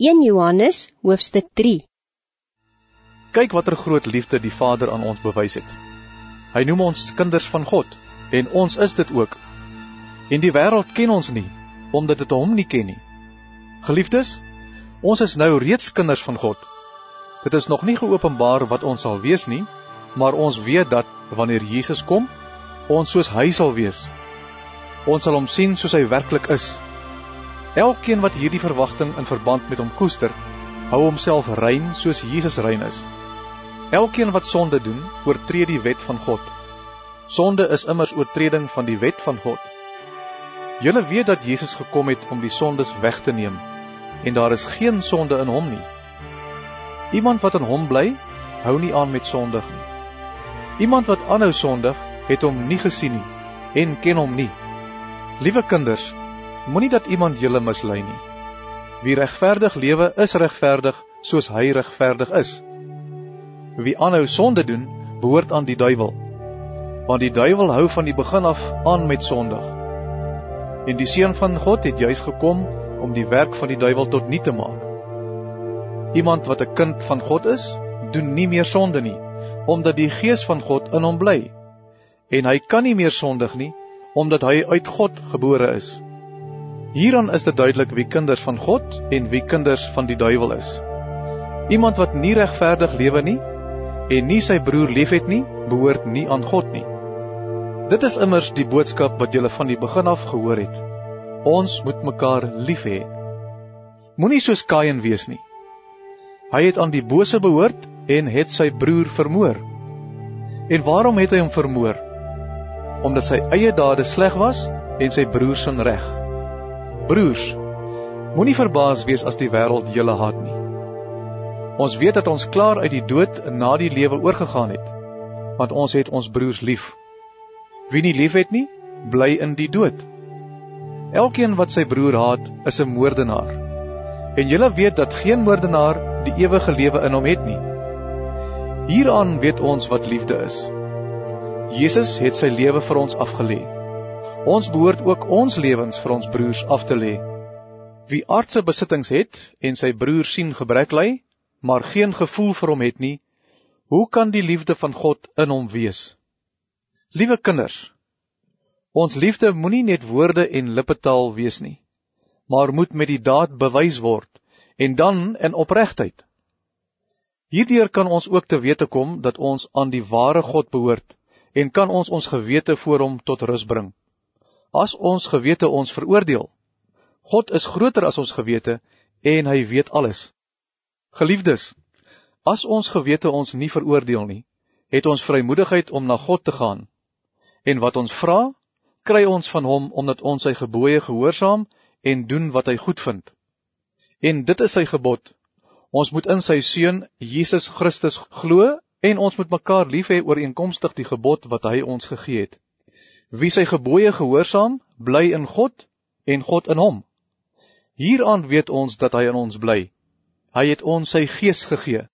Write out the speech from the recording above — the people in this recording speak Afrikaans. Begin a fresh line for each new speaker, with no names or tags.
1 Johannes hoofstuk 3
Kyk watter groot liefde die Vader aan ons bewys het. Hy noem ons kinders van God en ons is dit ook. En die wêreld ken ons nie omdat dit hom nie ken nie. Geliefdes, ons is nou reeds kinders van God. Dit is nog nie geopenbaar wat ons sal wees nie, maar ons weet dat wanneer Jesus kom, ons soos hy sal wees. Ons sal hom sien soos hy werklik is. Elkeen wat hierdie verwagting in verband met hom koester, hou homself rein soos Jesus rein is. Elkeen wat sonde doen, oortree die wet van God. Sonde is immers oortreding van die wet van God. Julle weet dat Jesus gekom het om die sondes weg te neem en daar is geen sonde in hom nie. Iemand wat in hom bly, hou nie aan met sondig nie. Iemand wat aanhou sondig, het hom nie gesien nie en ken hom nie. Liewe kinders, Moenie dat iemand julle mislei nie. Wie regverdig lewe, is regverdig soos hy regverdig is. Wie aanhou sonde doen, behoort aan die duiwel. Want die duiwel hou van die begin af aan met sondig. En die seun van God het juis gekom om die werk van die duiwel tot nul te maak. Iemand wat 'n kind van God is, doen nie meer sonde nie, omdat die gees van God in hom bly. En hy kan nie meer sondig nie, omdat hy uit God gebore is. Hieraan is dit duidelik wie kinders van God en wie kinders van die duiwel is. Iemand wat nie regverdig lewe nie en nie sy broer liefhet nie, behoort nie aan God nie. Dit is immers die boodskap wat julle van die begin af gehoor het. Ons moet mekaar lief hê. Moenie soos Kain wees nie. Hy het aan die bose behoort en het sy broer vermoor. En waarom het hy hom vermoor? Omdat sy eie dade sleg was en sy broer se reg. Broers, moenie verbaas wees as die wêreld julle haat nie. Ons weet dat ons klaar uit die dood na die lewe oorgegaan het, want ons het ons broers lief. Wie nie liefhet nie, bly in die dood. Elkeen wat sy broer haat, is 'n moordenaar. En julle weet dat geen moordenaar die ewige lewe in hom het nie. Hieraan weet ons wat liefde is. Jesus het sy lewe vir ons afgelê. Ons behoort ook ons lewens vir ons broers af te lê. Wie aardse besittings het en sy broer sien gebrek ly, maar geen gevoel vir hom het nie, hoe kan die liefde van God in hom wees? Liewe kinders, ons liefde moenie net woorde en lippetaal wees nie, maar moet met die daad bewys word en dan in opregtheid. Hierdeur kan ons ook te wete kom dat ons aan die ware God behoort en kan ons ons gewete voor hom tot rus bring as ons gewete ons veroordeel. God is groter as ons gewete en hy weet alles. Geliefdes, as ons gewete ons nie veroordeel nie, het ons vrymoedigheid om na God te gaan. En wat ons vra, kry ons van hom omdat ons sy gebooie gehoorsaam en doen wat hy goedvind. En dit is sy gebod. Ons moet in sy seun Jesus Christus glo en ons moet mekaar lief hê ooreenkomstig die gebod wat hy ons gegee het. Wie sy gebooie gehoorsaam, bly in God en God in hom. Hieraan weet ons dat hy in ons bly. Hy het ons sy gees gegee.